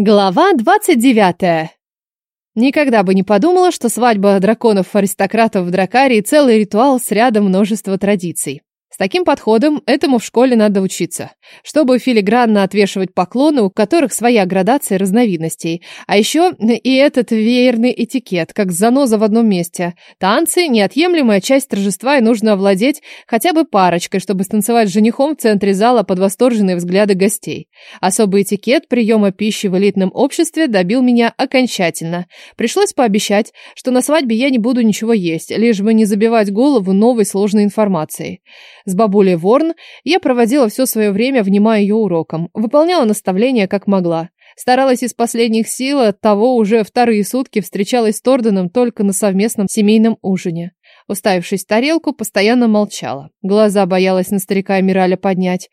Глава 29. Никогда бы не подумала, что свадьба драконов-аристократов в Дракарии целый ритуал с рядом множества традиций. Таким подходом этому в школе надо учиться, чтобы филигранно отвешивать поклоны, у которых своя градация разновидностей. А еще и этот веерный этикет, как заноза в одном месте. Танцы – неотъемлемая часть торжества, и нужно овладеть хотя бы парочкой, чтобы станцевать с женихом в центре зала под восторженные взгляды гостей. Особый этикет приема пищи в элитном обществе добил меня окончательно. Пришлось пообещать, что на свадьбе я не буду ничего есть, лишь бы не забивать голову новой сложной информацией. С бабулей Ворн я проводила все свое время, внимая ее урокам, выполняла наставления как могла. Старалась из последних сил, от того уже вторые сутки встречалась с Торденом только на совместном семейном ужине. Уставившись в тарелку, постоянно молчала. Глаза боялась на старика Эмираля поднять.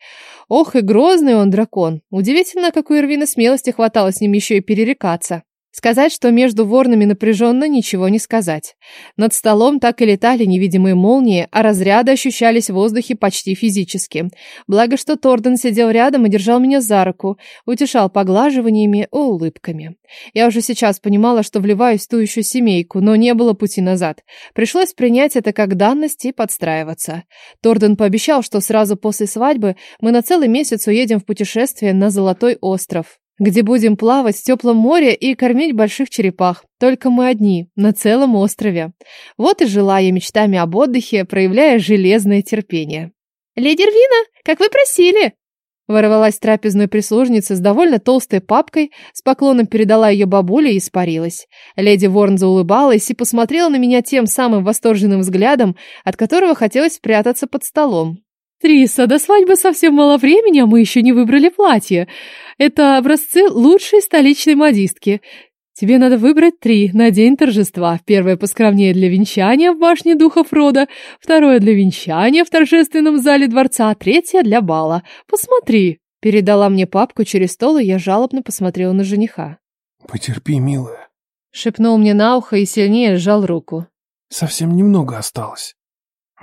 Ох, и грозный он дракон. Удивительно, какой Ирвины смелости хватало с ним еще и перерекаться. Сказать, что между ворнами напряженно, ничего не сказать. Над столом так и летали невидимые молнии, а разряды ощущались в воздухе почти физически. Благо, что Торден сидел рядом и держал меня за руку, утешал поглаживаниями и улыбками. Я уже сейчас понимала, что вливаюсь в ту еще семейку, но не было пути назад. Пришлось принять это как данность и подстраиваться. Торден пообещал, что сразу после свадьбы мы на целый месяц уедем в путешествие на Золотой остров где будем плавать в теплом море и кормить больших черепах. Только мы одни, на целом острове. Вот и жила я мечтами об отдыхе, проявляя железное терпение. «Леди Рвина, как вы просили!» Ворвалась трапезная прислужница с довольно толстой папкой, с поклоном передала ее бабуле и испарилась. Леди Ворн заулыбалась и посмотрела на меня тем самым восторженным взглядом, от которого хотелось спрятаться под столом. «Триса, до свадьбы совсем мало времени, а мы еще не выбрали платье. Это образцы лучшей столичной модистки. Тебе надо выбрать три на день торжества. Первое поскромнее для венчания в башне духов рода, второе для венчания в торжественном зале дворца, а третье для бала. Посмотри». Передала мне папку через стол, и я жалобно посмотрела на жениха. «Потерпи, милая», — шепнул мне на ухо и сильнее сжал руку. «Совсем немного осталось».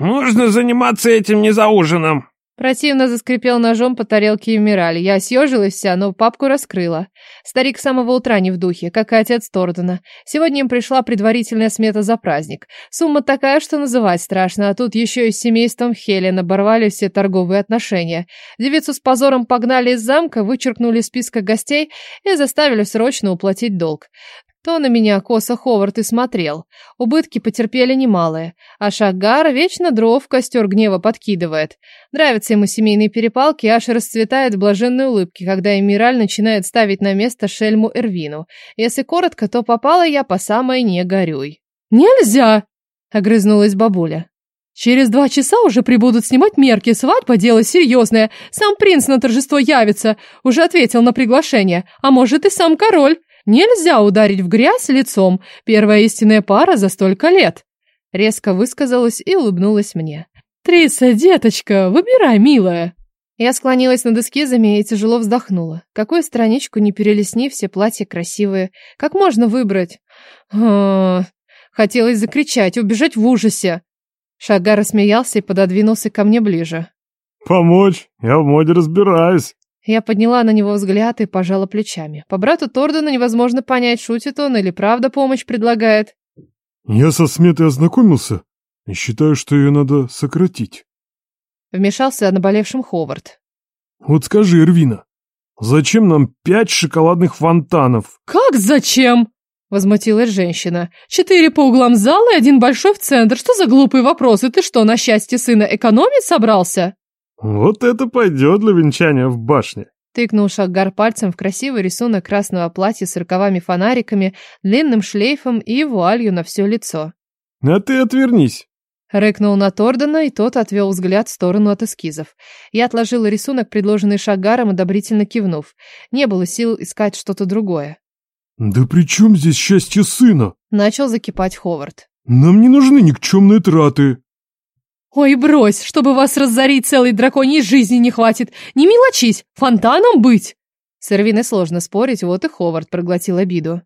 «Нужно заниматься этим не за ужином», Противно заскрипел ножом по тарелке Эмираль. Я съежилась вся, но папку раскрыла. Старик с самого утра не в духе, как и отец Тордена. Сегодня им пришла предварительная смета за праздник. Сумма такая, что называть страшно, а тут еще и с семейством Хелен оборвали все торговые отношения. Девицу с позором погнали из замка, вычеркнули из списка гостей и заставили срочно уплатить долг. То на меня косо Ховард и смотрел. Убытки потерпели немалые, а Шагар вечно дров в костер гнева подкидывает. Нравятся ему семейные перепалки, аж расцветает в блаженной улыбке, когда Эмираль начинает ставить на место шельму Эрвину. Если коротко, то попала я по самой не горюй. «Нельзя!» — огрызнулась бабуля. «Через два часа уже прибудут снимать мерки, свадьба — дело серьезное. Сам принц на торжество явится, уже ответил на приглашение, а может и сам король. Нельзя ударить в грязь лицом, первая истинная пара за столько лет. Резко высказалась и улыбнулась мне. Триса, деточка, выбирай, милая. Я склонилась над эскизами и тяжело вздохнула. Какую страничку не перелесни, все платья красивые. Как можно выбрать? Хотелось закричать, убежать в ужасе. Шагар рассмеялся и пододвинулся ко мне ближе. «Помочь? Я в моде разбираюсь». Я подняла на него взгляд и пожала плечами. По брату Тордена невозможно понять, шутит он или правда помощь предлагает. «Я со сметой ознакомился и считаю, что ее надо сократить». Вмешался наболевшим Ховард. «Вот скажи, Эрвина, зачем нам пять шоколадных фонтанов?» «Как зачем?» Возмутилась женщина. «Четыре по углам зала и один большой в центр. Что за глупые вопросы? Ты что, на счастье сына экономить собрался?» «Вот это пойдет для венчания в башне!» Тыкнул Шаггар пальцем в красивый рисунок красного платья с роковыми фонариками, длинным шлейфом и вуалью на все лицо. «А ты отвернись!» Рыкнул на Тордена, и тот отвел взгляд в сторону от эскизов. Я отложила рисунок, предложенный Шагаром, одобрительно кивнув. Не было сил искать что-то другое. «Да при чем здесь счастье сына?» Начал закипать Ховард. «Нам не нужны никчемные траты!» «Ой, брось, чтобы вас разорить целой драконьей жизни не хватит. Не мелочись, фонтаном быть!» С Эрвиной сложно спорить, вот и Ховард проглотил обиду.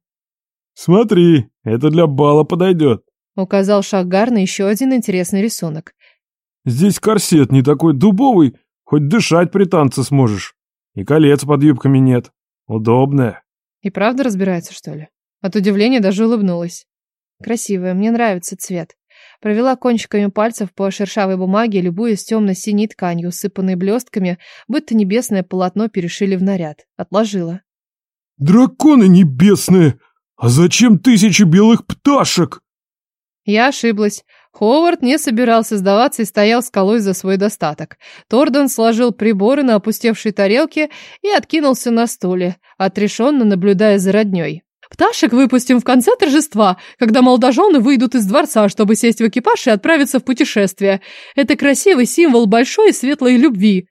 «Смотри, это для бала подойдет», — указал Шагар на еще один интересный рисунок. «Здесь корсет не такой дубовый, хоть дышать при танце сможешь. И колец под юбками нет. Удобное». И правда разбирается, что ли? От удивления даже улыбнулась. Красивая, мне нравится цвет. Провела кончиками пальцев по шершавой бумаге, любуясь темно-синей тканью, усыпанной блестками, будто небесное полотно перешили в наряд. Отложила. «Драконы небесные! А зачем тысячи белых пташек?» Я ошиблась. Ховард не собирался сдаваться и стоял скалой за свой достаток. Тордон сложил приборы на опустевшей тарелке и откинулся на стуле, отрешенно наблюдая за родней. Пташек выпустим в конце торжества, когда молодожены выйдут из дворца, чтобы сесть в экипаж и отправиться в путешествие. Это красивый символ большой и светлой любви.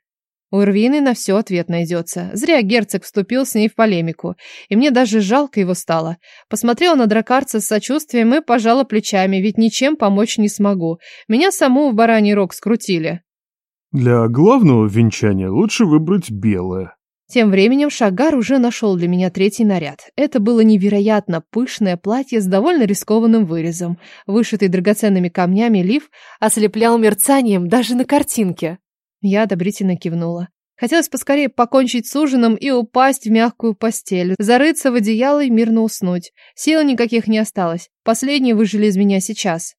У Ирвины на все ответ найдется. Зря герцог вступил с ней в полемику, и мне даже жалко его стало. Посмотрела на дракарца с сочувствием и пожала плечами, ведь ничем помочь не смогу. Меня саму в бараний рог скрутили. Для главного венчания лучше выбрать белое. Тем временем Шагар уже нашел для меня третий наряд. Это было невероятно пышное платье с довольно рискованным вырезом. Вышитый драгоценными камнями лиф ослеплял мерцанием даже на картинке. Я одобрительно кивнула. Хотелось поскорее покончить с ужином и упасть в мягкую постель, зарыться в одеяло и мирно уснуть. Сил никаких не осталось. Последние выжили из меня сейчас.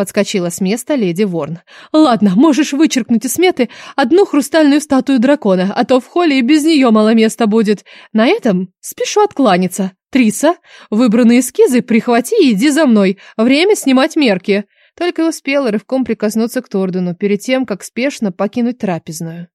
Подскочила с места леди Ворн. «Ладно, можешь вычеркнуть из сметы одну хрустальную статую дракона, а то в холле и без нее мало места будет. На этом спешу откланяться. Триса, выбранные эскизы прихвати и иди за мной. Время снимать мерки». Только успела рывком прикоснуться к Тордену перед тем, как спешно покинуть трапезную.